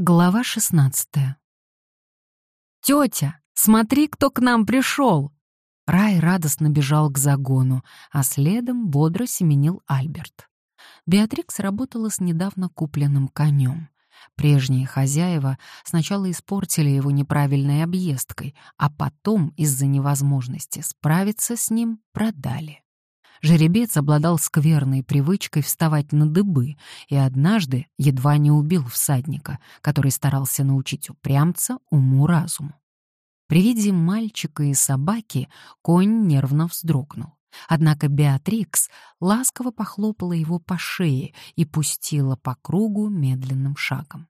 Глава шестнадцатая. «Тетя, смотри, кто к нам пришел!» Рай радостно бежал к загону, а следом бодро семенил Альберт. Беатрикс работала с недавно купленным конем. Прежние хозяева сначала испортили его неправильной объездкой, а потом из-за невозможности справиться с ним продали. Жеребец обладал скверной привычкой вставать на дыбы и однажды едва не убил всадника, который старался научить упрямца уму-разуму. При виде мальчика и собаки конь нервно вздрогнул. Однако Беатрикс ласково похлопала его по шее и пустила по кругу медленным шагом.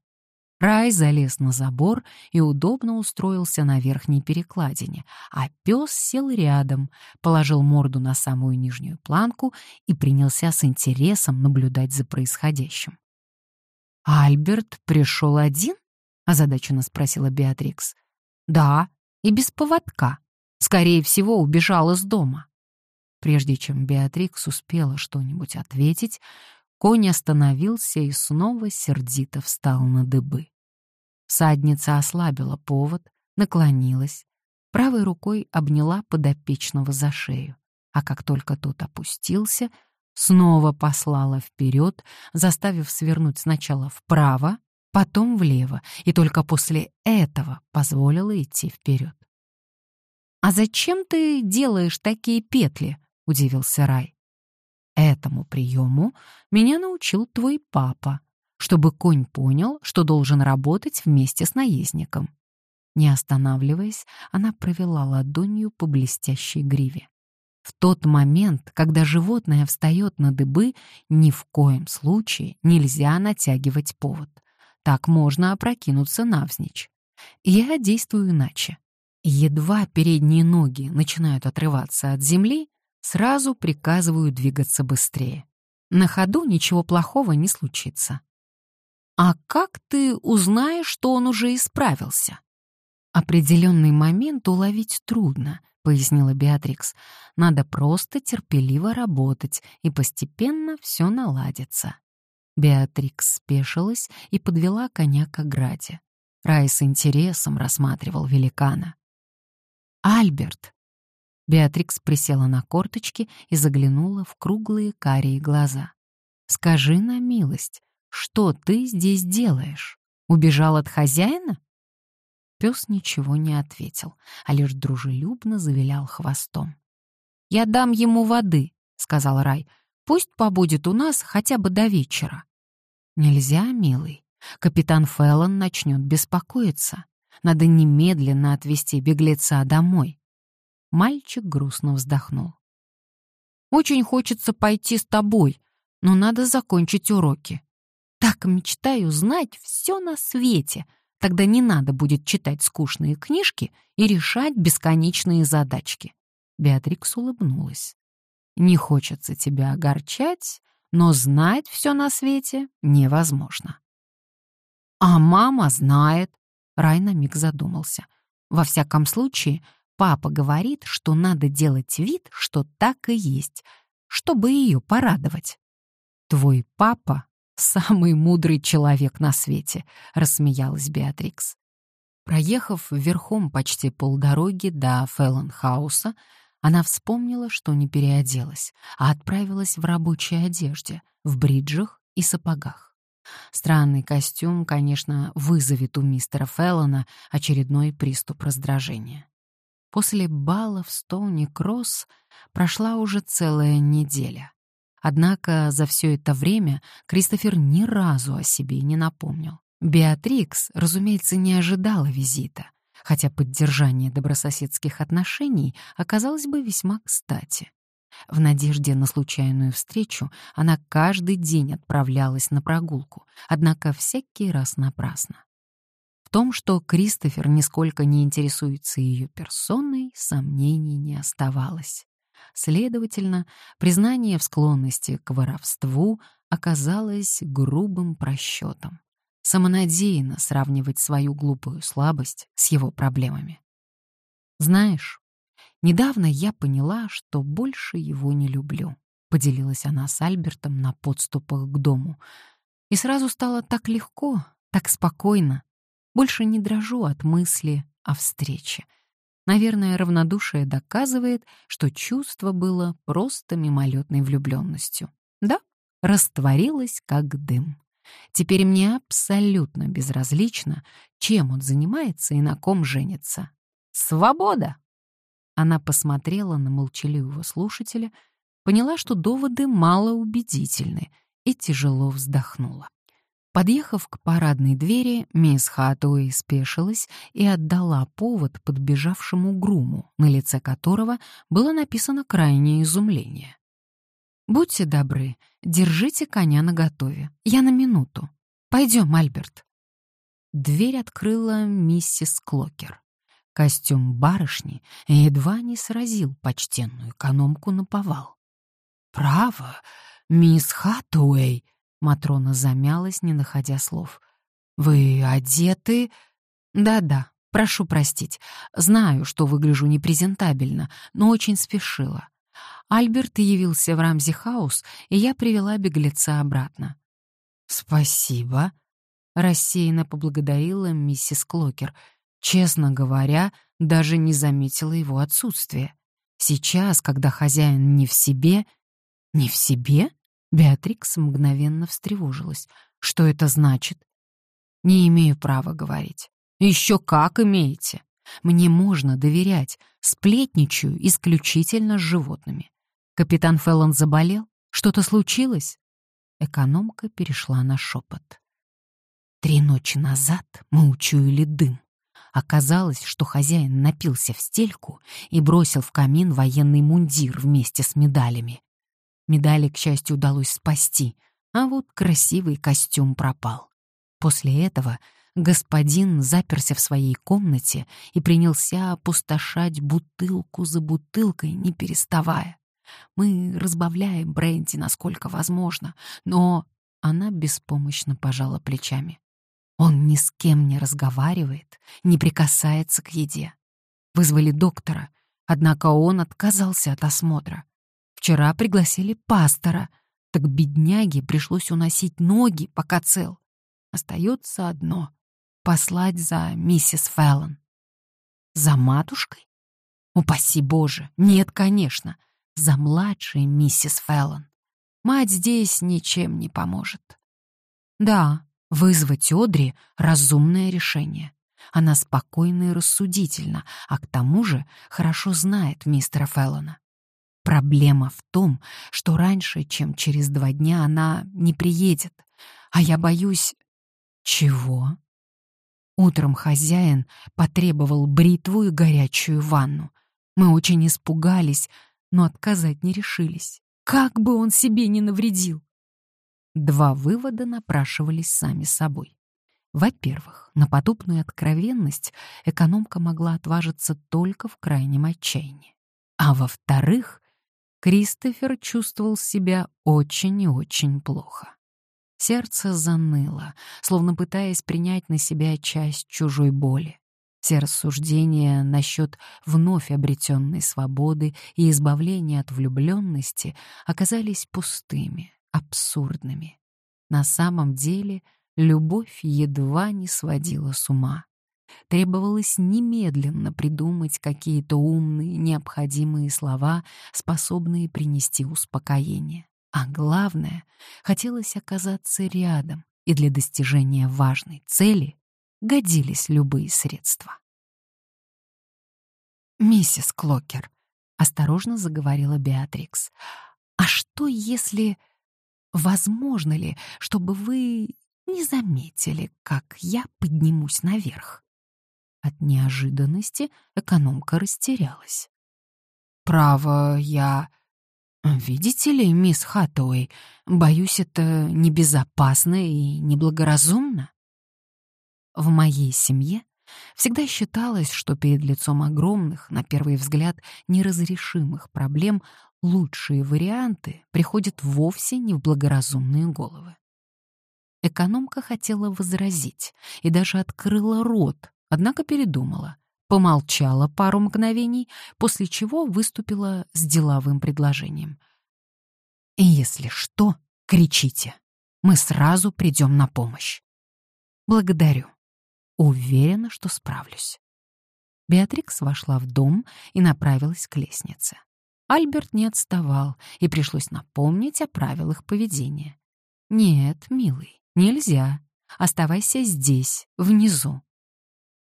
Рай залез на забор и удобно устроился на верхней перекладине, а пес сел рядом, положил морду на самую нижнюю планку и принялся с интересом наблюдать за происходящим. «Альберт пришел один?» — озадаченно спросила Беатрикс. «Да, и без поводка. Скорее всего, убежал из дома». Прежде чем Беатрикс успела что-нибудь ответить, Конь остановился и снова сердито встал на дыбы. Садница ослабила повод, наклонилась, правой рукой обняла подопечного за шею, а как только тот опустился, снова послала вперед, заставив свернуть сначала вправо, потом влево, и только после этого позволила идти вперед. «А зачем ты делаешь такие петли?» — удивился Рай. Этому приему меня научил твой папа, чтобы конь понял, что должен работать вместе с наездником. Не останавливаясь, она провела ладонью по блестящей гриве. В тот момент, когда животное встает на дыбы, ни в коем случае нельзя натягивать повод. Так можно опрокинуться навзничь. Я действую иначе. Едва передние ноги начинают отрываться от земли, Сразу приказываю двигаться быстрее. На ходу ничего плохого не случится. А как ты узнаешь, что он уже исправился? Определенный момент уловить трудно, пояснила Беатрикс. Надо просто терпеливо работать, и постепенно все наладится. Беатрикс спешилась и подвела коня к ограде. Рай с интересом рассматривал великана. «Альберт, Беатрикс присела на корточки и заглянула в круглые карие глаза. «Скажи на милость, что ты здесь делаешь? Убежал от хозяина?» Пес ничего не ответил, а лишь дружелюбно завилял хвостом. «Я дам ему воды», — сказал Рай. «Пусть побудет у нас хотя бы до вечера». «Нельзя, милый. Капитан Феллон начнет беспокоиться. Надо немедленно отвезти беглеца домой. Мальчик грустно вздохнул. «Очень хочется пойти с тобой, но надо закончить уроки. Так мечтаю знать все на свете. Тогда не надо будет читать скучные книжки и решать бесконечные задачки». Беатрикс улыбнулась. «Не хочется тебя огорчать, но знать все на свете невозможно». «А мама знает», — Рай на миг задумался. «Во всяком случае, Папа говорит, что надо делать вид, что так и есть, чтобы ее порадовать. Твой папа — самый мудрый человек на свете, рассмеялась Беатрикс. Проехав верхом почти полдороги до Фелленхауса, она вспомнила, что не переоделась, а отправилась в рабочей одежде, в бриджах и сапогах. Странный костюм, конечно, вызовет у мистера Феллона очередной приступ раздражения. После бала в Стоуни-Кросс прошла уже целая неделя. Однако за все это время Кристофер ни разу о себе не напомнил. Беатрикс, разумеется, не ожидала визита, хотя поддержание добрососедских отношений оказалось бы весьма кстати. В надежде на случайную встречу она каждый день отправлялась на прогулку, однако всякий раз напрасно. В том, что Кристофер нисколько не интересуется ее персоной, сомнений не оставалось. Следовательно, признание в склонности к воровству оказалось грубым просчетом. Самонадеянно сравнивать свою глупую слабость с его проблемами. «Знаешь, недавно я поняла, что больше его не люблю», — поделилась она с Альбертом на подступах к дому. И сразу стало так легко, Так спокойно. Больше не дрожу от мысли о встрече. Наверное, равнодушие доказывает, что чувство было просто мимолетной влюбленностью. Да, растворилось как дым. Теперь мне абсолютно безразлично, чем он занимается и на ком женится. Свобода! Она посмотрела на молчаливого слушателя, поняла, что доводы малоубедительны, и тяжело вздохнула. Подъехав к парадной двери, мисс Хатуэй спешилась и отдала повод подбежавшему груму, на лице которого было написано крайнее изумление. «Будьте добры, держите коня наготове. Я на минуту. Пойдем, Альберт». Дверь открыла миссис Клокер. Костюм барышни едва не сразил почтенную экономку на повал. «Право, мисс Хатуэй», Матрона замялась, не находя слов. «Вы одеты?» «Да-да, прошу простить. Знаю, что выгляжу непрезентабельно, но очень спешила. Альберт явился в Рамзи-хаус, и я привела беглеца обратно». «Спасибо», — рассеянно поблагодарила миссис Клокер. Честно говоря, даже не заметила его отсутствия. Сейчас, когда хозяин не в себе... Не в себе? Беатрикс мгновенно встревожилась. «Что это значит?» «Не имею права говорить». «Еще как имеете. Мне можно доверять. Сплетничаю исключительно с животными. Капитан Феллон заболел? Что-то случилось?» Экономка перешла на шепот. Три ночи назад мы учуяли дым. Оказалось, что хозяин напился в стельку и бросил в камин военный мундир вместе с медалями. Медали, к счастью, удалось спасти, а вот красивый костюм пропал. После этого господин заперся в своей комнате и принялся опустошать бутылку за бутылкой, не переставая. Мы разбавляем бренди насколько возможно, но она беспомощно пожала плечами. Он ни с кем не разговаривает, не прикасается к еде. Вызвали доктора, однако он отказался от осмотра. Вчера пригласили пастора, так бедняге пришлось уносить ноги, пока цел. Остается одно — послать за миссис Феллон. За матушкой? Упаси Боже, нет, конечно, за младшей миссис Феллон. Мать здесь ничем не поможет. Да, вызвать Одри — разумное решение. Она спокойна и рассудительна, а к тому же хорошо знает мистера Феллона. Проблема в том, что раньше, чем через два дня, она не приедет. А я боюсь... Чего? Утром хозяин потребовал бритву и горячую ванну. Мы очень испугались, но отказать не решились. Как бы он себе не навредил! Два вывода напрашивались сами собой. Во-первых, на подобную откровенность экономка могла отважиться только в крайнем отчаянии. А во-вторых, Кристофер чувствовал себя очень и очень плохо. Сердце заныло, словно пытаясь принять на себя часть чужой боли. Все рассуждения насчет вновь обретенной свободы и избавления от влюбленности оказались пустыми, абсурдными. На самом деле любовь едва не сводила с ума. Требовалось немедленно придумать какие-то умные, необходимые слова, способные принести успокоение. А главное, хотелось оказаться рядом, и для достижения важной цели годились любые средства. «Миссис Клокер», — осторожно заговорила Беатрикс, «а что если... Возможно ли, чтобы вы не заметили, как я поднимусь наверх?» От неожиданности экономка растерялась. «Право, я...» «Видите ли, мисс Хаттуэй, боюсь, это небезопасно и неблагоразумно». В моей семье всегда считалось, что перед лицом огромных, на первый взгляд, неразрешимых проблем лучшие варианты приходят вовсе не в благоразумные головы. Экономка хотела возразить и даже открыла рот, однако передумала, помолчала пару мгновений, после чего выступила с деловым предложением. «И если что, кричите, мы сразу придем на помощь». Благодарю. Уверена, что справлюсь. Беатрикс вошла в дом и направилась к лестнице. Альберт не отставал, и пришлось напомнить о правилах поведения. «Нет, милый, нельзя. Оставайся здесь, внизу».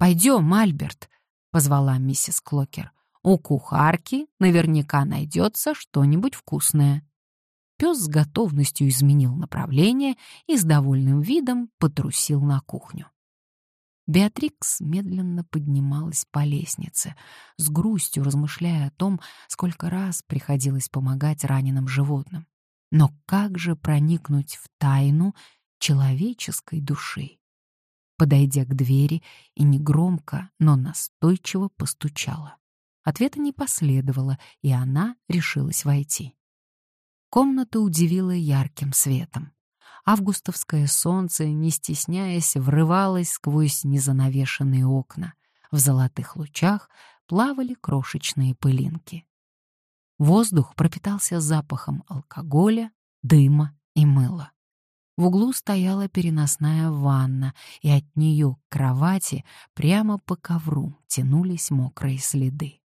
«Пойдем, Альберт», — позвала миссис Клокер. «У кухарки наверняка найдется что-нибудь вкусное». Пес с готовностью изменил направление и с довольным видом потрусил на кухню. Беатрикс медленно поднималась по лестнице, с грустью размышляя о том, сколько раз приходилось помогать раненым животным. Но как же проникнуть в тайну человеческой души? Подойдя к двери и негромко, но настойчиво постучала. Ответа не последовало, и она решилась войти. Комната удивила ярким светом. Августовское солнце, не стесняясь, врывалось сквозь незанавешенные окна. В золотых лучах плавали крошечные пылинки. Воздух пропитался запахом алкоголя, дыма и мыла. В углу стояла переносная ванна, и от нее к кровати прямо по ковру тянулись мокрые следы.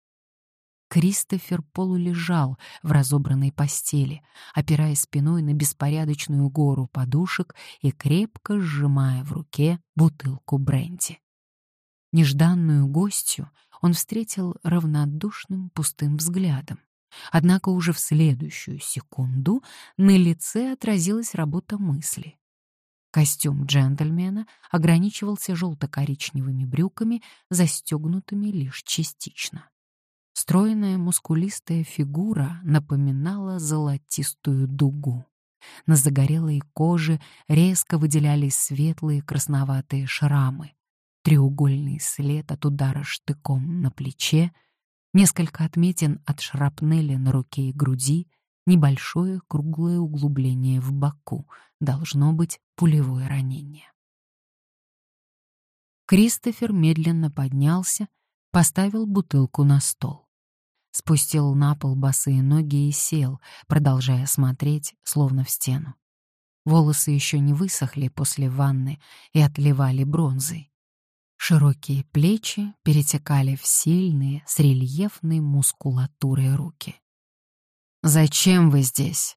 Кристофер полулежал в разобранной постели, опираясь спиной на беспорядочную гору подушек и крепко сжимая в руке бутылку бренди. Нежданную гостью он встретил равнодушным пустым взглядом. Однако уже в следующую секунду на лице отразилась работа мысли. Костюм джентльмена ограничивался желто-коричневыми брюками, застегнутыми лишь частично. Стройная мускулистая фигура напоминала золотистую дугу. На загорелой коже резко выделялись светлые красноватые шрамы, треугольный след от удара штыком на плече, несколько отметин от шрапнели на руке и груди, небольшое круглое углубление в боку, должно быть пулевое ранение. Кристофер медленно поднялся, поставил бутылку на стол спустил на пол босые ноги и сел, продолжая смотреть, словно в стену. Волосы еще не высохли после ванны и отливали бронзой. Широкие плечи перетекали в сильные, с рельефной мускулатурой руки. «Зачем вы здесь?»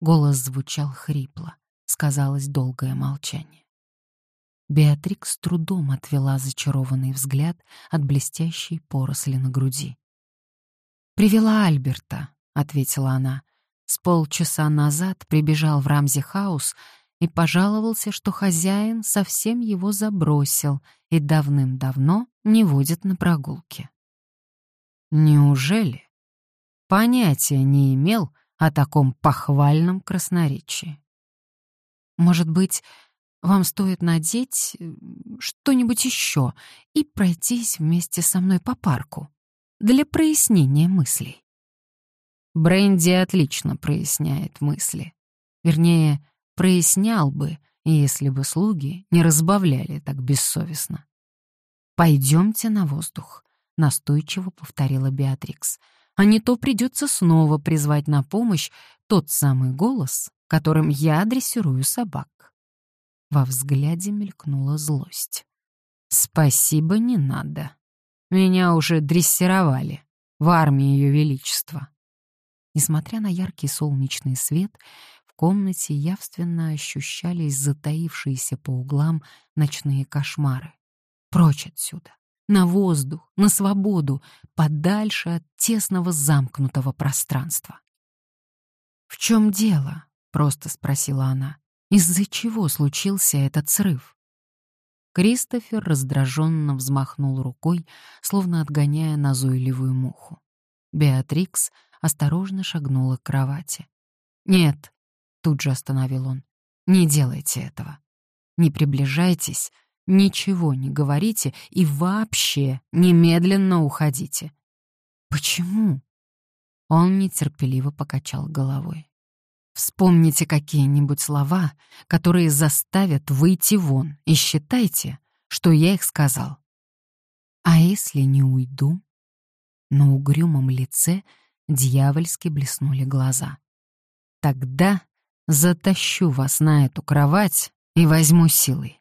Голос звучал хрипло, сказалось долгое молчание. Беатрикс с трудом отвела зачарованный взгляд от блестящей поросли на груди. «Привела Альберта», — ответила она. С полчаса назад прибежал в Рамзи-хаус и пожаловался, что хозяин совсем его забросил и давным-давно не водит на прогулки. Неужели? Понятия не имел о таком похвальном красноречии. Может быть, вам стоит надеть э, что-нибудь еще и пройтись вместе со мной по парку для прояснения мыслей. Бренди отлично проясняет мысли. Вернее, прояснял бы, если бы слуги не разбавляли так бессовестно. «Пойдемте на воздух», — настойчиво повторила Беатрикс. «А не то придется снова призвать на помощь тот самый голос, которым я дрессирую собак». Во взгляде мелькнула злость. «Спасибо, не надо», меня уже дрессировали в армии Ее Величества. Несмотря на яркий солнечный свет, комнате явственно ощущались затаившиеся по углам ночные кошмары. Прочь отсюда, на воздух, на свободу, подальше от тесного замкнутого пространства. «В чем дело?» — просто спросила она. «Из-за чего случился этот срыв?» Кристофер раздраженно взмахнул рукой, словно отгоняя назойливую муху. Беатрикс осторожно шагнула к кровати. «Нет», — тут же остановил он, — «не делайте этого. Не приближайтесь, ничего не говорите и вообще немедленно уходите». «Почему?» Он нетерпеливо покачал головой. Вспомните какие-нибудь слова, которые заставят выйти вон, и считайте, что я их сказал. А если не уйду? На угрюмом лице дьявольски блеснули глаза. Тогда затащу вас на эту кровать и возьму силой.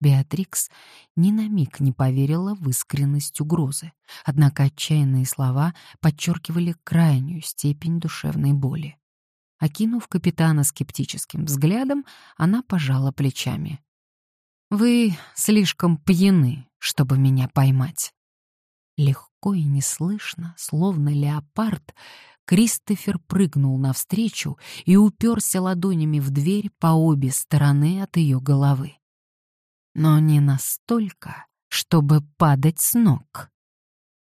Беатрикс ни на миг не поверила в искренность угрозы, однако отчаянные слова подчеркивали крайнюю степень душевной боли. Окинув капитана скептическим взглядом, она пожала плечами. «Вы слишком пьяны, чтобы меня поймать». Легко и неслышно, словно леопард, Кристофер прыгнул навстречу и уперся ладонями в дверь по обе стороны от ее головы но не настолько, чтобы падать с ног.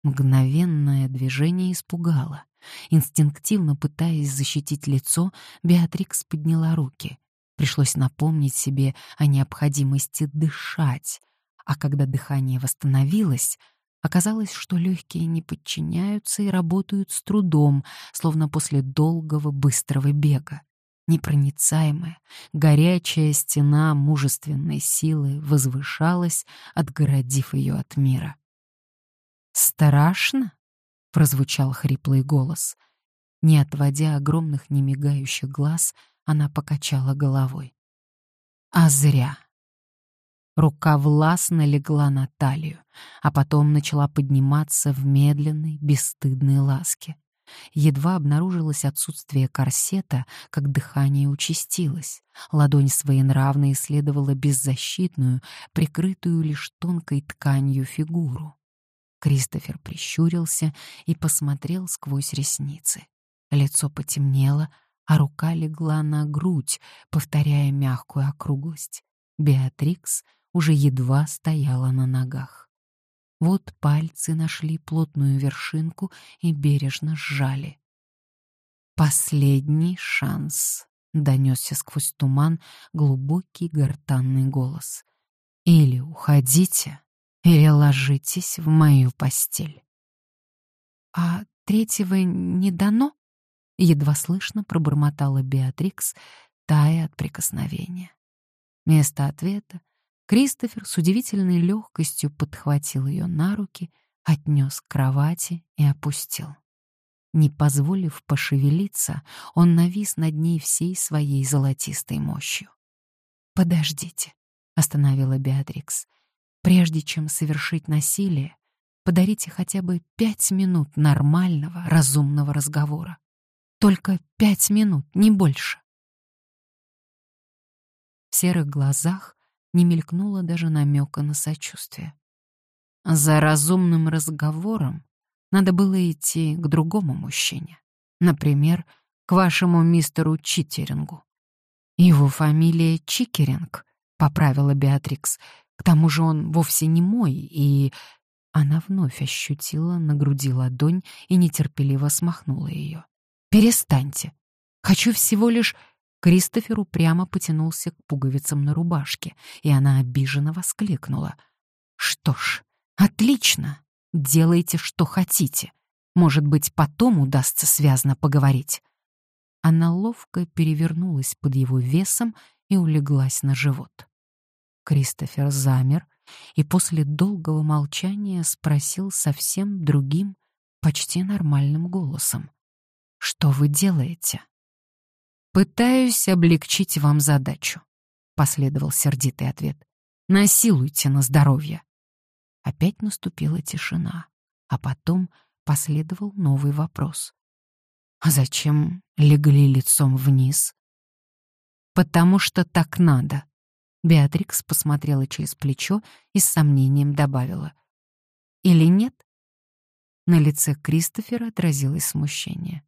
Мгновенное движение испугало. Инстинктивно пытаясь защитить лицо, Беатрикс подняла руки. Пришлось напомнить себе о необходимости дышать, а когда дыхание восстановилось, оказалось, что легкие не подчиняются и работают с трудом, словно после долгого быстрого бега. Непроницаемая, горячая стена мужественной силы возвышалась, отгородив ее от мира. «Страшно?» — прозвучал хриплый голос. Не отводя огромных немигающих глаз, она покачала головой. «А зря!» Рука властно легла на талию, а потом начала подниматься в медленной, бесстыдной ласке. Едва обнаружилось отсутствие корсета, как дыхание участилось. Ладонь своенравно исследовала беззащитную, прикрытую лишь тонкой тканью фигуру. Кристофер прищурился и посмотрел сквозь ресницы. Лицо потемнело, а рука легла на грудь, повторяя мягкую округлость. Беатрикс уже едва стояла на ногах. Вот пальцы нашли плотную вершинку и бережно сжали. «Последний шанс», — донесся сквозь туман глубокий гортанный голос. «Или уходите, или ложитесь в мою постель». «А третьего не дано?» — едва слышно пробормотала Беатрикс, тая от прикосновения. Вместо ответа Кристофер с удивительной легкостью подхватил ее на руки, отнес к кровати и опустил. Не позволив пошевелиться, он навис над ней всей своей золотистой мощью. «Подождите», — остановила Беатрикс. «Прежде чем совершить насилие, подарите хотя бы пять минут нормального, разумного разговора. Только пять минут, не больше». В серых глазах не мелькнуло даже намека на сочувствие. За разумным разговором надо было идти к другому мужчине. Например, к вашему мистеру Читерингу. Его фамилия Чикеринг, поправила Беатрикс. К тому же он вовсе не мой, и... Она вновь ощутила на груди ладонь и нетерпеливо смахнула ее. «Перестаньте. Хочу всего лишь Кристофер упрямо потянулся к пуговицам на рубашке, и она обиженно воскликнула. «Что ж, отлично! Делайте, что хотите. Может быть, потом удастся связно поговорить». Она ловко перевернулась под его весом и улеглась на живот. Кристофер замер и после долгого молчания спросил совсем другим, почти нормальным голосом. «Что вы делаете?» «Пытаюсь облегчить вам задачу», — последовал сердитый ответ. «Насилуйте на здоровье». Опять наступила тишина, а потом последовал новый вопрос. «А зачем легли лицом вниз?» «Потому что так надо», — Беатрикс посмотрела через плечо и с сомнением добавила. «Или нет?» На лице Кристофера отразилось смущение.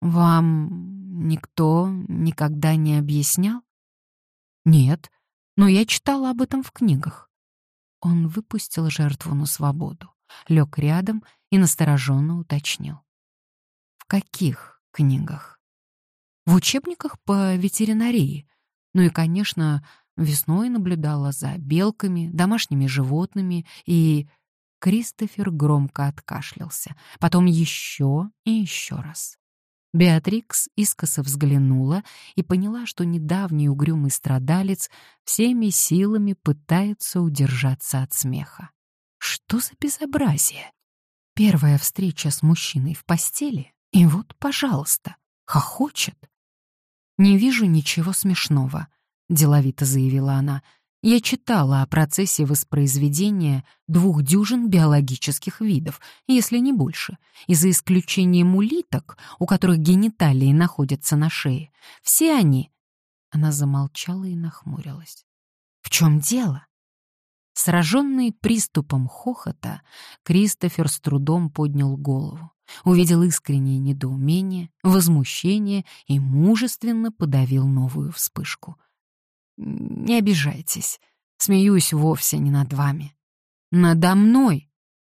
«Вам никто никогда не объяснял?» «Нет, но я читала об этом в книгах». Он выпустил жертву на свободу, лег рядом и настороженно уточнил. «В каких книгах?» «В учебниках по ветеринарии. Ну и, конечно, весной наблюдала за белками, домашними животными и...» Кристофер громко откашлялся, потом еще и еще раз. Беатрикс искоса взглянула и поняла, что недавний угрюмый страдалец всеми силами пытается удержаться от смеха. Что за безобразие? Первая встреча с мужчиной в постели, и вот, пожалуйста, хохочет. «Не вижу ничего смешного», — деловито заявила она. Я читала о процессе воспроизведения двух дюжин биологических видов, если не больше, и за исключением улиток, у которых гениталии находятся на шее, все они... Она замолчала и нахмурилась. В чем дело? Сраженный приступом хохота, Кристофер с трудом поднял голову, увидел искреннее недоумение, возмущение и мужественно подавил новую вспышку. «Не обижайтесь, смеюсь вовсе не над вами. Надо мной?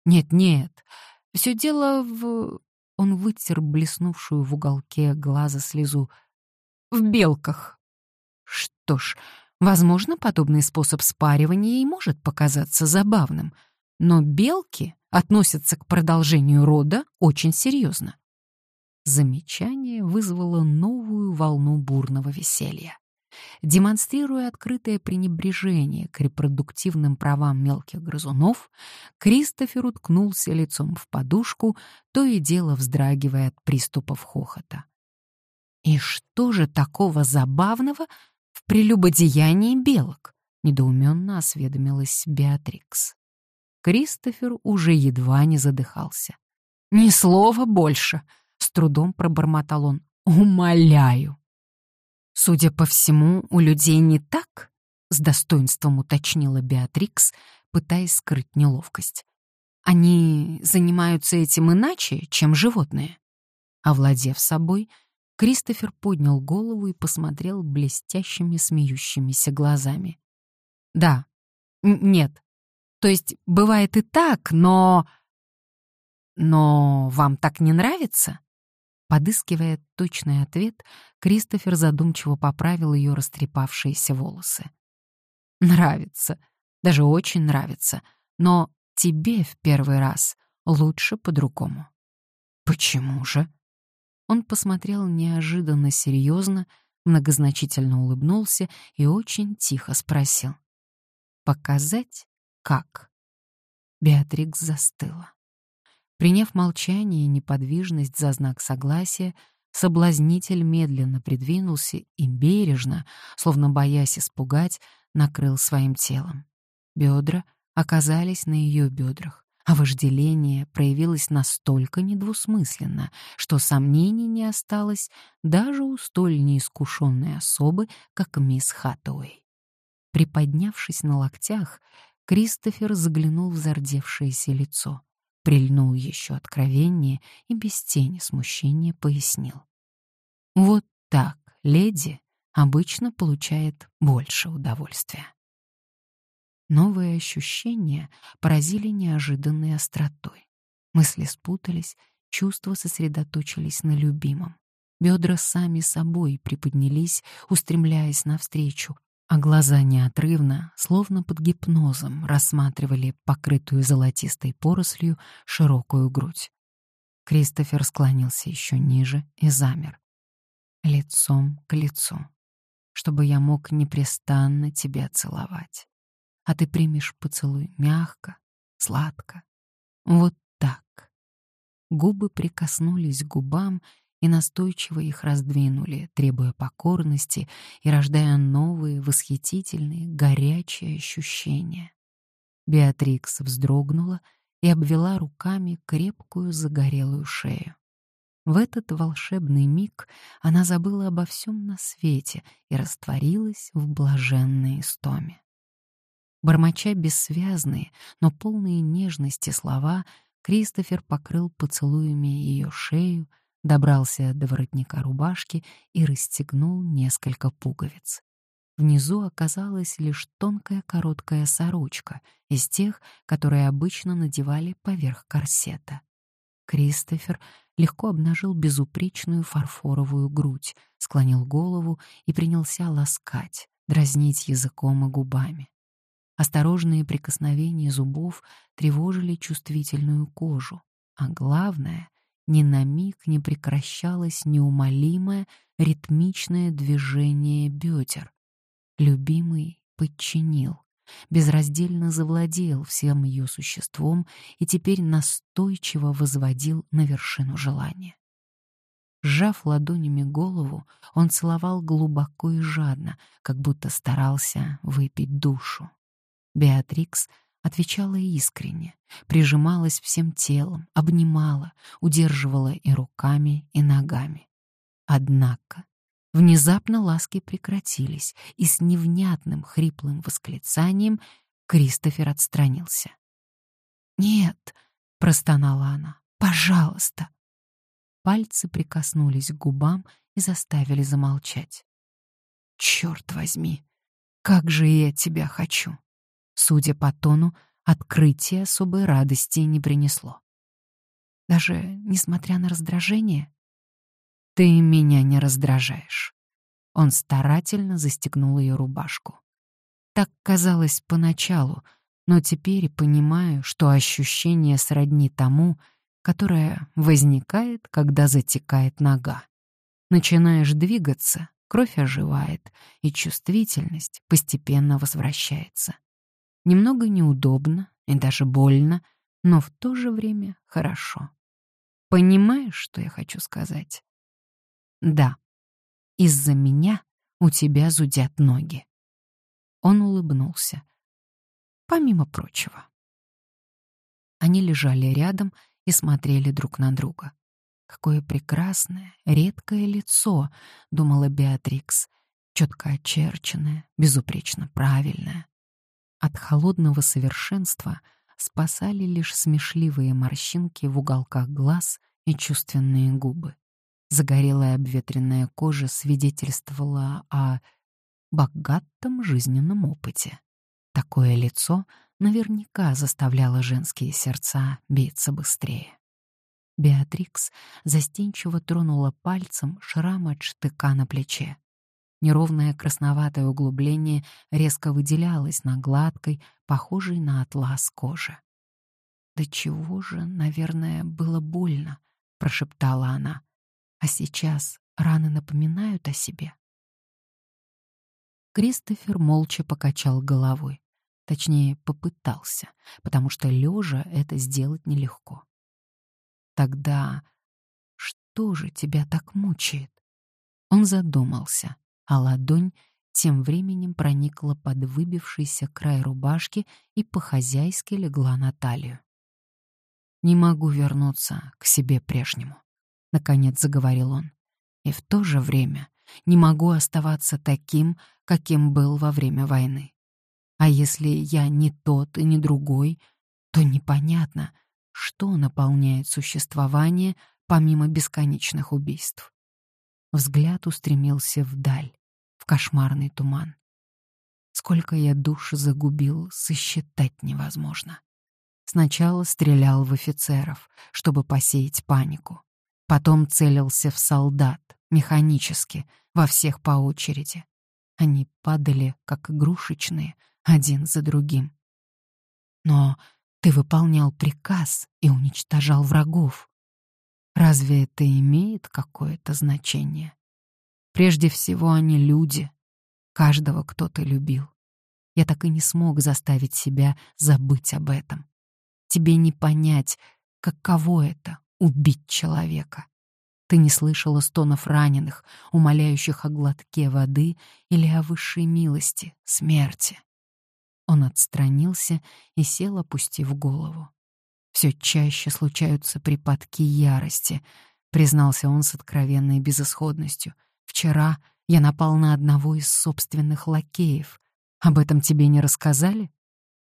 Нет-нет, все дело в...» Он вытер блеснувшую в уголке глаза слезу. «В белках». «Что ж, Возможно, подобный способ спаривания и может показаться забавным, но белки относятся к продолжению рода очень серьезно. Замечание вызвало новую волну бурного веселья. Демонстрируя открытое пренебрежение к репродуктивным правам мелких грызунов, Кристофер уткнулся лицом в подушку, то и дело вздрагивая от приступов хохота. И что же такого забавного в прелюбодеянии белок?» — недоуменно осведомилась Беатрикс. Кристофер уже едва не задыхался. «Ни слова больше!» — с трудом пробормотал он. «Умоляю!» «Судя по всему, у людей не так?» — с достоинством уточнила Беатрикс, пытаясь скрыть неловкость. «Они занимаются этим иначе, чем животные?» Овладев собой, Кристофер поднял голову и посмотрел блестящими смеющимися глазами. «Да. Нет. То есть бывает и так, но...» «Но вам так не нравится?» Подыскивая точный ответ, Кристофер задумчиво поправил ее растрепавшиеся волосы. «Нравится. Даже очень нравится. Но тебе в первый раз лучше по-другому». «Почему же?» Он посмотрел неожиданно серьезно, многозначительно улыбнулся и очень тихо спросил. «Показать? Как?» Беатрикс застыла. Приняв молчание и неподвижность за знак согласия, соблазнитель медленно придвинулся и бережно, словно боясь испугать, накрыл своим телом. Бедра оказались на ее бедрах а вожделение проявилось настолько недвусмысленно, что сомнений не осталось даже у столь неискушенной особы, как мисс Хаттуэй. Приподнявшись на локтях, Кристофер заглянул в зардевшееся лицо, прильнул еще откровеннее и без тени смущения пояснил. «Вот так леди обычно получает больше удовольствия». Новые ощущения поразили неожиданной остротой. Мысли спутались, чувства сосредоточились на любимом. Бедра сами собой приподнялись, устремляясь навстречу, а глаза неотрывно, словно под гипнозом, рассматривали покрытую золотистой порослью широкую грудь. Кристофер склонился еще ниже и замер. Лицом к лицу, чтобы я мог непрестанно тебя целовать а ты примешь поцелуй мягко, сладко. Вот так. Губы прикоснулись к губам и настойчиво их раздвинули, требуя покорности и рождая новые, восхитительные, горячие ощущения. Беатрикс вздрогнула и обвела руками крепкую загорелую шею. В этот волшебный миг она забыла обо всем на свете и растворилась в блаженной истоме. Бормоча бессвязные, но полные нежности слова, Кристофер покрыл поцелуями ее шею, добрался до воротника рубашки и расстегнул несколько пуговиц. Внизу оказалась лишь тонкая короткая сорочка из тех, которые обычно надевали поверх корсета. Кристофер легко обнажил безупречную фарфоровую грудь, склонил голову и принялся ласкать, дразнить языком и губами. Осторожные прикосновения зубов тревожили чувствительную кожу, а главное, ни на миг не прекращалось неумолимое ритмичное движение бедер. Любимый подчинил, безраздельно завладел всем ее существом и теперь настойчиво возводил на вершину желания. Сжав ладонями голову, он целовал глубоко и жадно, как будто старался выпить душу. Беатрикс отвечала искренне, прижималась всем телом, обнимала, удерживала и руками, и ногами. Однако внезапно ласки прекратились, и с невнятным хриплым восклицанием Кристофер отстранился. «Нет», — простонала она, — «пожалуйста». Пальцы прикоснулись к губам и заставили замолчать. «Черт возьми, как же я тебя хочу!» Судя по тону, открытие особой радости не принесло. Даже несмотря на раздражение? «Ты меня не раздражаешь». Он старательно застегнул ее рубашку. Так казалось поначалу, но теперь понимаю, что ощущение сродни тому, которое возникает, когда затекает нога. Начинаешь двигаться, кровь оживает, и чувствительность постепенно возвращается. Немного неудобно и даже больно, но в то же время хорошо. Понимаешь, что я хочу сказать? Да, из-за меня у тебя зудят ноги. Он улыбнулся. Помимо прочего. Они лежали рядом и смотрели друг на друга. Какое прекрасное, редкое лицо, думала Беатрикс, четко очерченное, безупречно правильное. От холодного совершенства спасали лишь смешливые морщинки в уголках глаз и чувственные губы. Загорелая обветренная кожа свидетельствовала о богатом жизненном опыте. Такое лицо наверняка заставляло женские сердца биться быстрее. Беатрикс застенчиво тронула пальцем шрам от штыка на плече. Неровное красноватое углубление резко выделялось на гладкой, похожей на атлас коже. «Да чего же, наверное, было больно», — прошептала она. «А сейчас раны напоминают о себе?» Кристофер молча покачал головой. Точнее, попытался, потому что лежа это сделать нелегко. «Тогда что же тебя так мучает?» Он задумался а ладонь тем временем проникла под выбившийся край рубашки и по-хозяйски легла на талию. «Не могу вернуться к себе прежнему», — наконец заговорил он. «И в то же время не могу оставаться таким, каким был во время войны. А если я не тот и не другой, то непонятно, что наполняет существование помимо бесконечных убийств. Взгляд устремился вдаль, в кошмарный туман. Сколько я душ загубил, сосчитать невозможно. Сначала стрелял в офицеров, чтобы посеять панику. Потом целился в солдат, механически, во всех по очереди. Они падали, как игрушечные, один за другим. Но ты выполнял приказ и уничтожал врагов. Разве это имеет какое-то значение? Прежде всего, они люди. Каждого кто-то любил. Я так и не смог заставить себя забыть об этом. Тебе не понять, каково это — убить человека. Ты не слышала стонов раненых, умоляющих о глотке воды или о высшей милости, смерти. Он отстранился и сел, опустив голову. Все чаще случаются припадки ярости, признался он с откровенной безысходностью. Вчера я напал на одного из собственных лакеев. Об этом тебе не рассказали?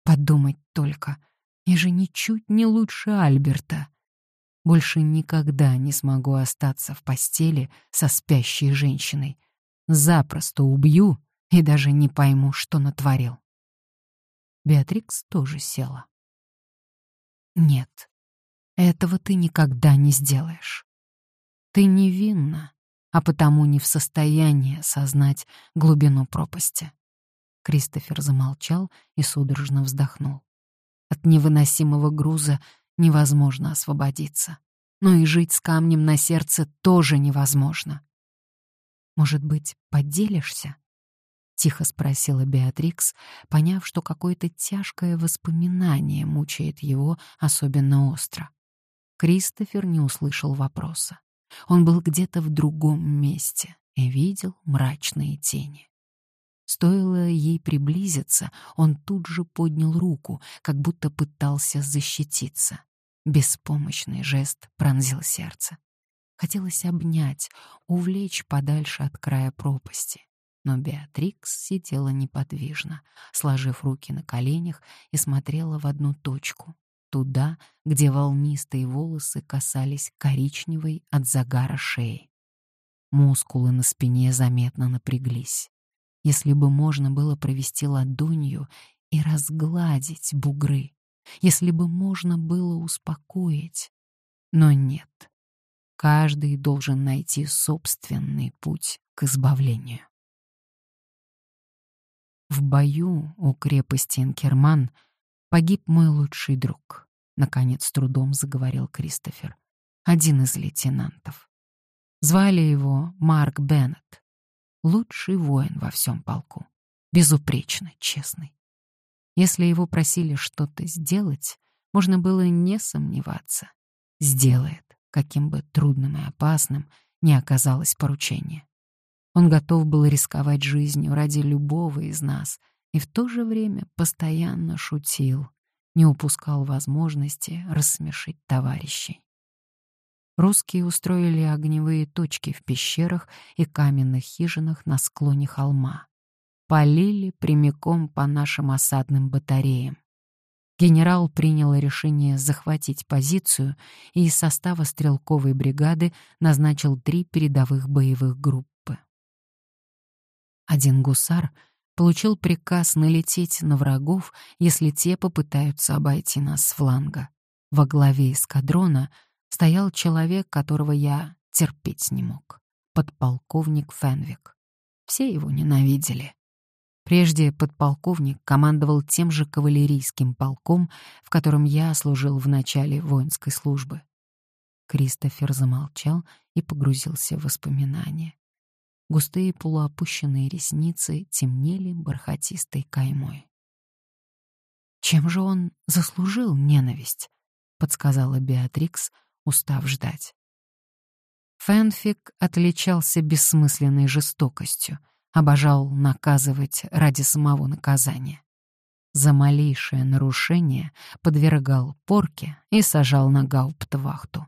Подумать только. Я же ничуть не лучше Альберта. Больше никогда не смогу остаться в постели со спящей женщиной. Запросто убью и даже не пойму, что натворил. Беатрикс тоже села. Нет, этого ты никогда не сделаешь. Ты невинна, а потому не в состоянии осознать глубину пропасти. Кристофер замолчал и судорожно вздохнул. От невыносимого груза невозможно освободиться. Но и жить с камнем на сердце тоже невозможно. «Может быть, поделишься?» — тихо спросила Беатрикс, поняв, что какое-то тяжкое воспоминание мучает его особенно остро. Кристофер не услышал вопроса. Он был где-то в другом месте и видел мрачные тени. Стоило ей приблизиться, он тут же поднял руку, как будто пытался защититься. Беспомощный жест пронзил сердце. Хотелось обнять, увлечь подальше от края пропасти. Но Беатрикс сидела неподвижно, сложив руки на коленях и смотрела в одну точку, туда, где волнистые волосы касались коричневой от загара шеи. Мускулы на спине заметно напряглись. Если бы можно было провести ладонью и разгладить бугры, если бы можно было успокоить. Но нет. Каждый должен найти собственный путь к избавлению. В бою у крепости Инкерман погиб мой лучший друг, наконец трудом заговорил Кристофер, один из лейтенантов. Звали его Марк Беннет, лучший воин во всем полку, безупречно честный. Если его просили что-то сделать, можно было не сомневаться. Сделает, каким бы трудным и опасным ни оказалось поручение. Он готов был рисковать жизнью ради любого из нас и в то же время постоянно шутил, не упускал возможности рассмешить товарищей. Русские устроили огневые точки в пещерах и каменных хижинах на склоне холма. Полили прямиком по нашим осадным батареям. Генерал принял решение захватить позицию и из состава стрелковой бригады назначил три передовых боевых группы. Один гусар получил приказ налететь на врагов, если те попытаются обойти нас с фланга. Во главе эскадрона стоял человек, которого я терпеть не мог. Подполковник Фенвик. Все его ненавидели. Прежде подполковник командовал тем же кавалерийским полком, в котором я служил в начале воинской службы. Кристофер замолчал и погрузился в воспоминания. Густые полуопущенные ресницы темнели бархатистой каймой. «Чем же он заслужил ненависть?» — подсказала Беатрикс, устав ждать. Фэнфик отличался бессмысленной жестокостью, обожал наказывать ради самого наказания. За малейшее нарушение подвергал порке и сажал на гауптвахту.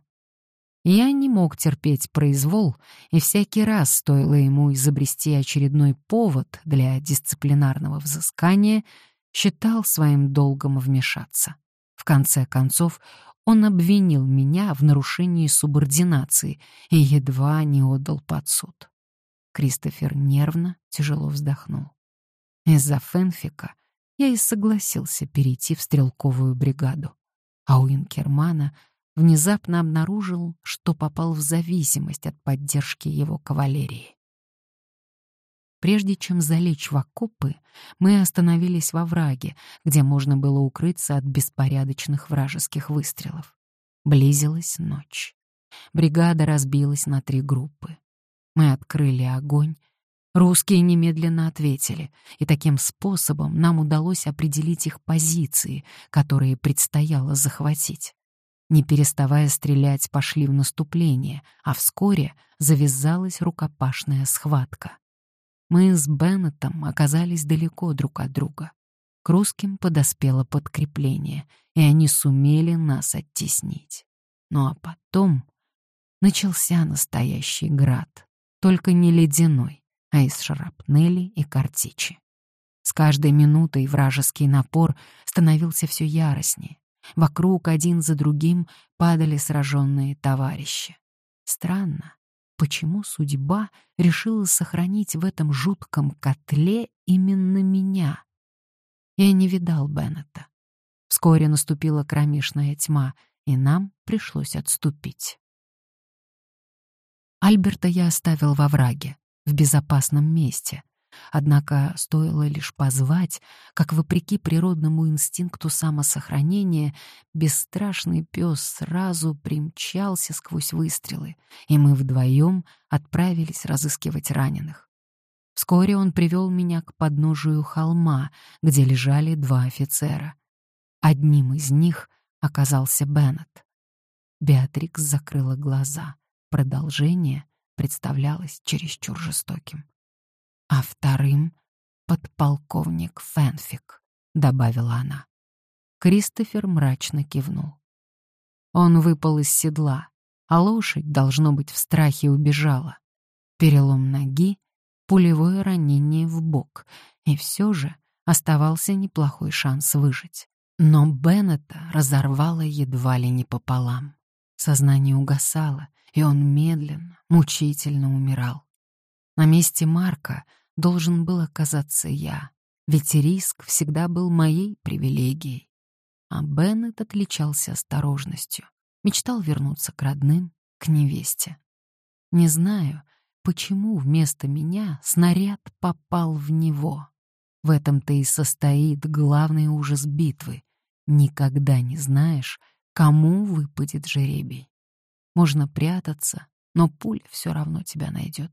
Я не мог терпеть произвол, и всякий раз стоило ему изобрести очередной повод для дисциплинарного взыскания, считал своим долгом вмешаться. В конце концов, он обвинил меня в нарушении субординации и едва не отдал под суд. Кристофер нервно, тяжело вздохнул. Из-за Фенфика я и согласился перейти в стрелковую бригаду, а у Инкермана внезапно обнаружил, что попал в зависимость от поддержки его кавалерии. Прежде чем залечь в окопы, мы остановились во враге, где можно было укрыться от беспорядочных вражеских выстрелов. Близилась ночь. Бригада разбилась на три группы. Мы открыли огонь. Русские немедленно ответили, и таким способом нам удалось определить их позиции, которые предстояло захватить не переставая стрелять, пошли в наступление, а вскоре завязалась рукопашная схватка. Мы с Беннетом оказались далеко друг от друга. К русским подоспело подкрепление, и они сумели нас оттеснить. Ну а потом начался настоящий град, только не ледяной, а из шрапнели и картечи. С каждой минутой вражеский напор становился все яростнее. Вокруг один за другим падали сраженные товарищи. Странно, почему судьба решила сохранить в этом жутком котле именно меня? Я не видал Беннета. Вскоре наступила кромешная тьма, и нам пришлось отступить. Альберта я оставил во враге, в безопасном месте, Однако стоило лишь позвать, как, вопреки природному инстинкту самосохранения, бесстрашный пес сразу примчался сквозь выстрелы, и мы вдвоем отправились разыскивать раненых. Вскоре он привел меня к подножию холма, где лежали два офицера. Одним из них оказался Беннет. Беатрикс закрыла глаза. Продолжение представлялось чересчур жестоким. А вторым — подполковник Фенфик, — добавила она. Кристофер мрачно кивнул. Он выпал из седла, а лошадь, должно быть, в страхе убежала. Перелом ноги, пулевое ранение в бок, и все же оставался неплохой шанс выжить. Но Беннета разорвало едва ли не пополам. Сознание угасало, и он медленно, мучительно умирал. На месте Марка должен был оказаться я, ведь риск всегда был моей привилегией. А Беннет отличался осторожностью, мечтал вернуться к родным, к невесте. Не знаю, почему вместо меня снаряд попал в него. В этом-то и состоит главный ужас битвы. Никогда не знаешь, кому выпадет жеребий. Можно прятаться, но пуля все равно тебя найдет.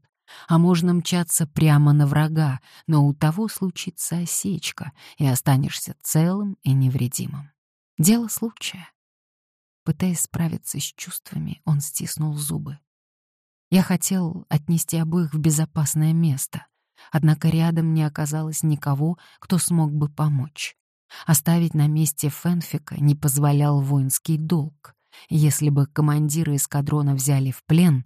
А можно мчаться прямо на врага, но у того случится осечка, и останешься целым и невредимым. Дело случая. Пытаясь справиться с чувствами, он стиснул зубы. Я хотел отнести обоих в безопасное место, однако рядом не оказалось никого, кто смог бы помочь. Оставить на месте Фенфика не позволял воинский долг. Если бы командира эскадрона взяли в плен,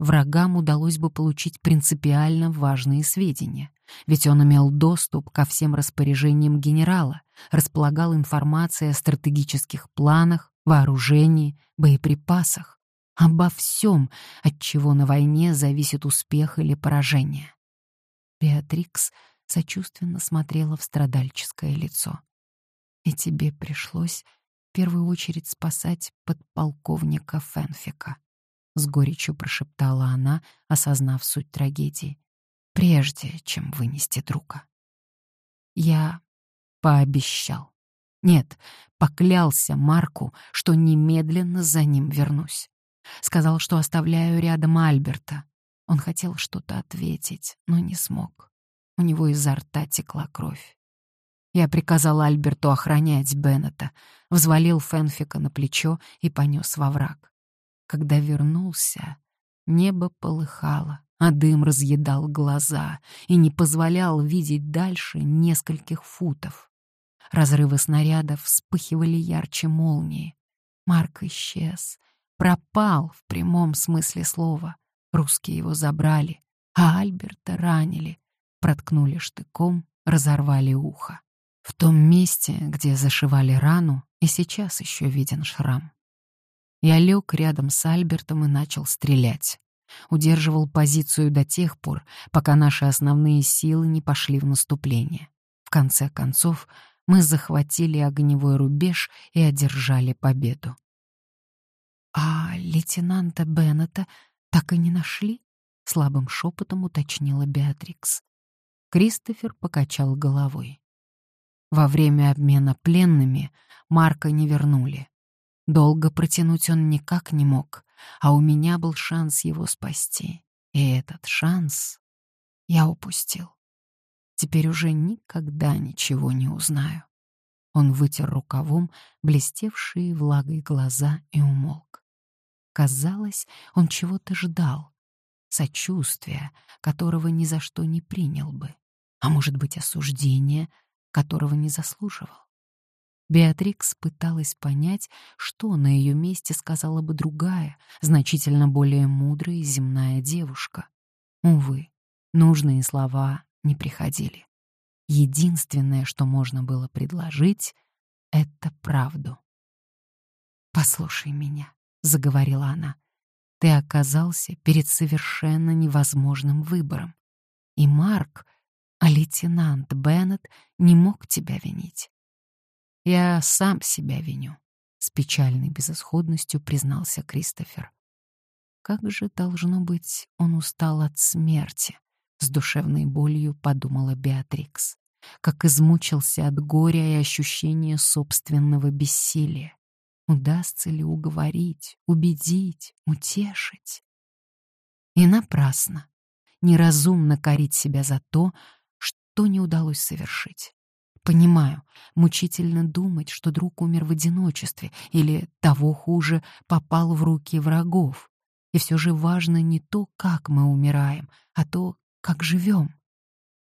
врагам удалось бы получить принципиально важные сведения, ведь он имел доступ ко всем распоряжениям генерала, располагал информацией о стратегических планах, вооружении, боеприпасах, обо всем, от чего на войне зависит успех или поражение. Беатрикс сочувственно смотрела в страдальческое лицо. «И тебе пришлось в первую очередь спасать подполковника Фенфика», — с горечью прошептала она, осознав суть трагедии, прежде чем вынести друга. Я пообещал. Нет, поклялся Марку, что немедленно за ним вернусь. Сказал, что оставляю рядом Альберта. Он хотел что-то ответить, но не смог. У него изо рта текла кровь. Я приказал Альберту охранять Беннета, взвалил Фенфика на плечо и понес во враг. Когда вернулся, небо полыхало, а дым разъедал глаза и не позволял видеть дальше нескольких футов. Разрывы снарядов вспыхивали ярче молнии. Марк исчез, пропал в прямом смысле слова. Русские его забрали, а Альберта ранили, проткнули штыком, разорвали ухо. В том месте, где зашивали рану, и сейчас еще виден шрам. Я лег рядом с Альбертом и начал стрелять. Удерживал позицию до тех пор, пока наши основные силы не пошли в наступление. В конце концов, мы захватили огневой рубеж и одержали победу. «А лейтенанта Беннета так и не нашли?» — слабым шепотом уточнила Беатрикс. Кристофер покачал головой. Во время обмена пленными Марка не вернули. Долго протянуть он никак не мог, а у меня был шанс его спасти. И этот шанс я упустил. Теперь уже никогда ничего не узнаю. Он вытер рукавом блестевшие влагой глаза и умолк. Казалось, он чего-то ждал, сочувствия, которого ни за что не принял бы, а может быть, осуждения, которого не заслуживал. Беатрикс пыталась понять, что на ее месте сказала бы другая, значительно более мудрая земная девушка. Увы, нужные слова не приходили. Единственное, что можно было предложить, — это правду. «Послушай меня», — заговорила она. «Ты оказался перед совершенно невозможным выбором. И Марк а лейтенант Беннет не мог тебя винить. Я сам себя виню, с печальной безысходностью признался Кристофер. Как же, должно быть, он устал от смерти, с душевной болью подумала Беатрикс. Как измучился от горя и ощущения собственного бессилия. Удастся ли уговорить, убедить, утешить? И напрасно. Неразумно корить себя за то, что не удалось совершить. Понимаю, мучительно думать, что друг умер в одиночестве или, того хуже, попал в руки врагов. И все же важно не то, как мы умираем, а то, как живем.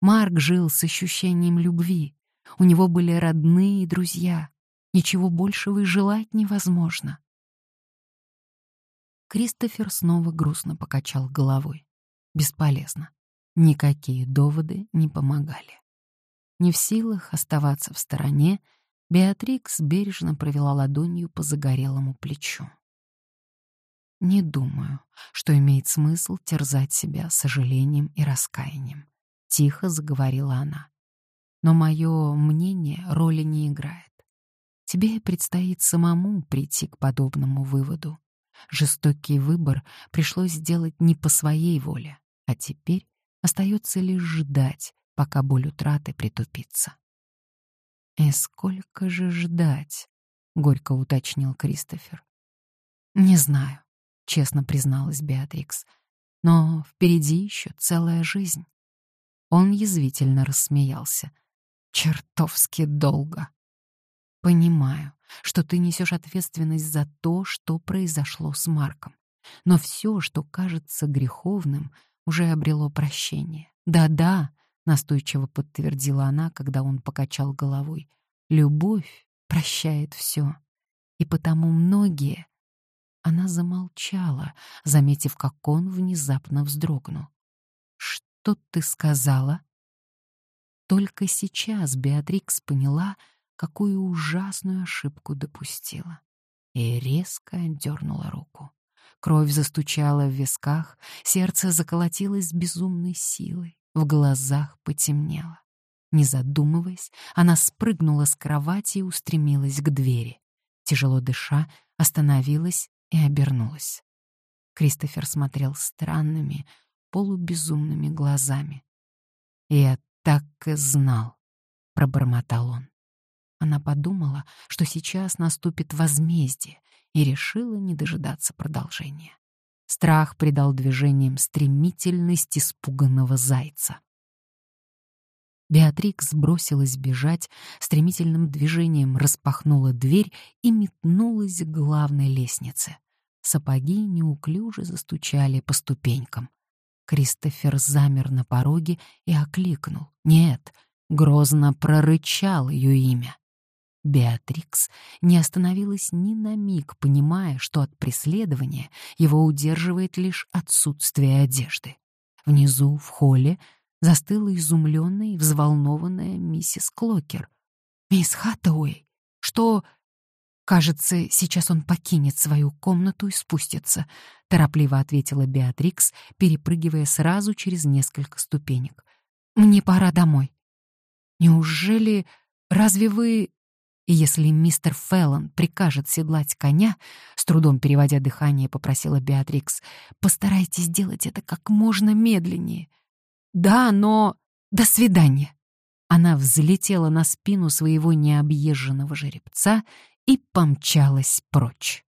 Марк жил с ощущением любви. У него были родные и друзья. Ничего большего и желать невозможно. Кристофер снова грустно покачал головой. Бесполезно. Никакие доводы не помогали. Не в силах оставаться в стороне, Беатрикс бережно провела ладонью по загорелому плечу. Не думаю, что имеет смысл терзать себя сожалением и раскаянием. Тихо заговорила она. Но мое мнение роли не играет. Тебе предстоит самому прийти к подобному выводу. Жестокий выбор пришлось сделать не по своей воле, а теперь остается лишь ждать, пока боль утраты притупится. «И сколько же ждать?» — горько уточнил Кристофер. «Не знаю честно призналась Беатрикс. Но впереди еще целая жизнь. Он язвительно рассмеялся. Чертовски долго. Понимаю, что ты несешь ответственность за то, что произошло с Марком. Но все, что кажется греховным, уже обрело прощение. Да-да, настойчиво подтвердила она, когда он покачал головой. Любовь прощает все. И потому многие она замолчала, заметив, как он внезапно вздрогнул. «Что ты сказала?» Только сейчас Беатрикс поняла, какую ужасную ошибку допустила. И резко дернула руку. Кровь застучала в висках, сердце заколотилось с безумной силой, в глазах потемнело. Не задумываясь, она спрыгнула с кровати и устремилась к двери. Тяжело дыша, остановилась и обернулась. Кристофер смотрел странными, полубезумными глазами. «Я так и знал», — пробормотал он. Она подумала, что сейчас наступит возмездие, и решила не дожидаться продолжения. Страх придал движениям стремительность испуганного зайца. Беатрикс бросилась бежать, стремительным движением распахнула дверь и метнулась к главной лестнице. Сапоги неуклюже застучали по ступенькам. Кристофер замер на пороге и окликнул. Нет, грозно прорычал ее имя. Беатрикс не остановилась ни на миг, понимая, что от преследования его удерживает лишь отсутствие одежды. Внизу, в холле, застыла изумленная и взволнованная миссис Клокер. «Мисс Хаттауэй, что...» «Кажется, сейчас он покинет свою комнату и спустится», — торопливо ответила Беатрикс, перепрыгивая сразу через несколько ступенек. «Мне пора домой». «Неужели... Разве вы...» «Если мистер Феллон прикажет седлать коня», — с трудом переводя дыхание, попросила Беатрикс, «постарайтесь сделать это как можно медленнее». «Да, но... До свидания!» Она взлетела на спину своего необъезженного жеребца и помчалась прочь.